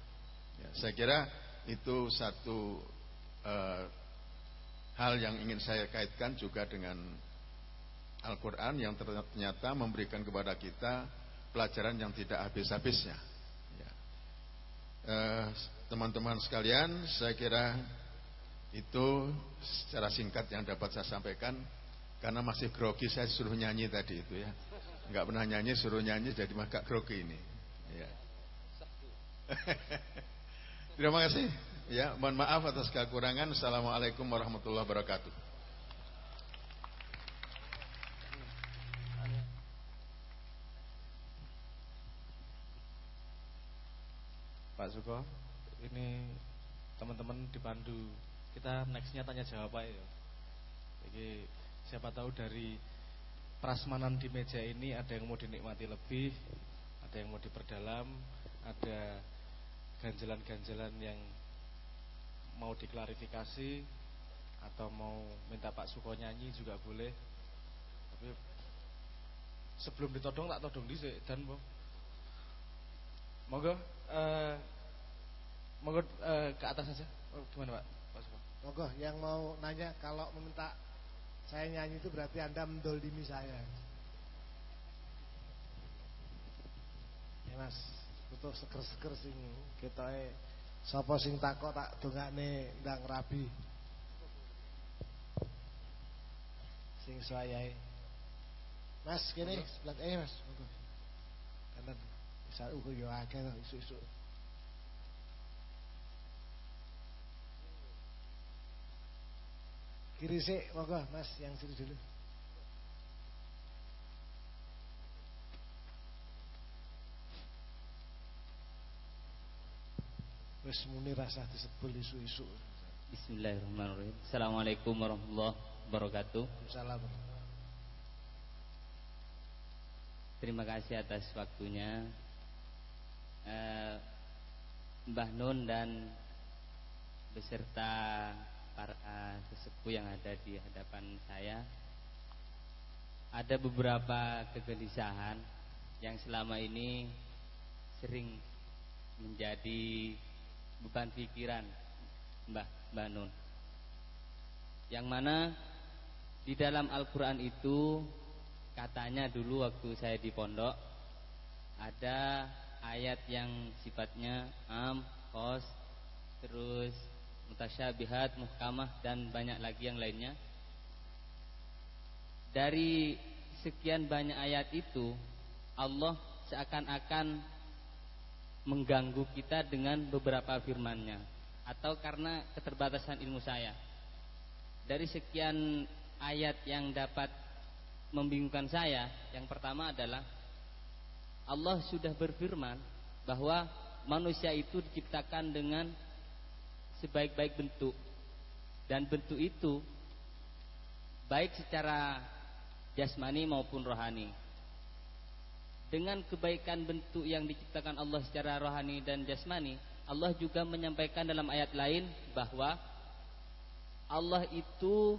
Ya, saya kira itu satu uh, hal yang ingin saya kaitkan juga dengan Al-Quran yang ternyata memberikan kepada kita pelajaran yang tidak habis-habisnya. Eh, teman-teman eh, sekalian, saya kira itu secara singkat yang dapat saya sampaikan karena masih grogi saya suruh nyanyi tadi itu ya. Enggak pernah nyanyi suruh nyanyi jadi agak grogi ini. Ya. Terima kasih. Ya, mohon maaf atas kekurangan. Assalamualaikum warahmatullahi wabarakatuh. Pak Suko ini teman-teman dipandu kita nextnya tanya jawab aja ya jadi siapa tahu dari prasmanan di meja ini ada yang mau dinikmati lebih ada yang mau diperdalam ada ganjalan-ganjalan yang mau diklarifikasi atau mau minta Pak Suko nyanyi juga boleh tapi sebelum ditodong tak todong di dan boh Monggo uh, monggo uh, ke atas saja. Oh, gimana Pak? Monggo yang mau nanya kalau meminta saya nyanyi itu berarti Anda mendolimi saya. Ya Mas, butuh seger-seger sing ketoke sapa sing takok tak dongakne ndang rabi. Sing suwayahe. Mas kene sebelah eh Mas, monggo. Kanan. Bisa uga yo akeh isu-isu. Kiri sih, monggo Mas yang sini dulu. Wis muni rasa disebul isu-isu. Bismillahirrahmanirrahim. Assalamualaikum warahmatullahi wabarakatuh. Assalamualaikum. Terima kasih atas waktunya eh, Mbah Nun dan beserta para uh, sesepuh yang ada di hadapan saya. Ada beberapa kegelisahan yang selama ini sering menjadi beban pikiran Mbah Mbah Nun. Yang mana di dalam Al-Quran itu katanya dulu waktu saya di pondok ada ayat yang sifatnya am, kos, terus mutasyabihat, muhkamah dan banyak lagi yang lainnya. Dari sekian banyak ayat itu, Allah seakan-akan mengganggu kita dengan beberapa firman-Nya atau karena keterbatasan ilmu saya. Dari sekian ayat yang dapat membingungkan saya, yang pertama adalah Allah sudah berfirman bahwa manusia itu diciptakan dengan sebaik-baik bentuk dan bentuk itu baik secara jasmani maupun rohani. Dengan kebaikan bentuk yang diciptakan Allah secara rohani dan jasmani, Allah juga menyampaikan dalam ayat lain bahwa Allah itu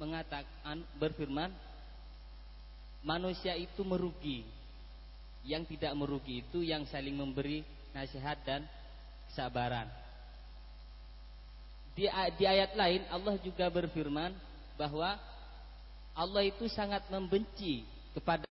mengatakan berfirman manusia itu merugi. Yang tidak merugi itu yang saling memberi nasihat dan sabaran. Di, di ayat lain Allah juga berfirman bahwa Allah itu sangat membenci kepada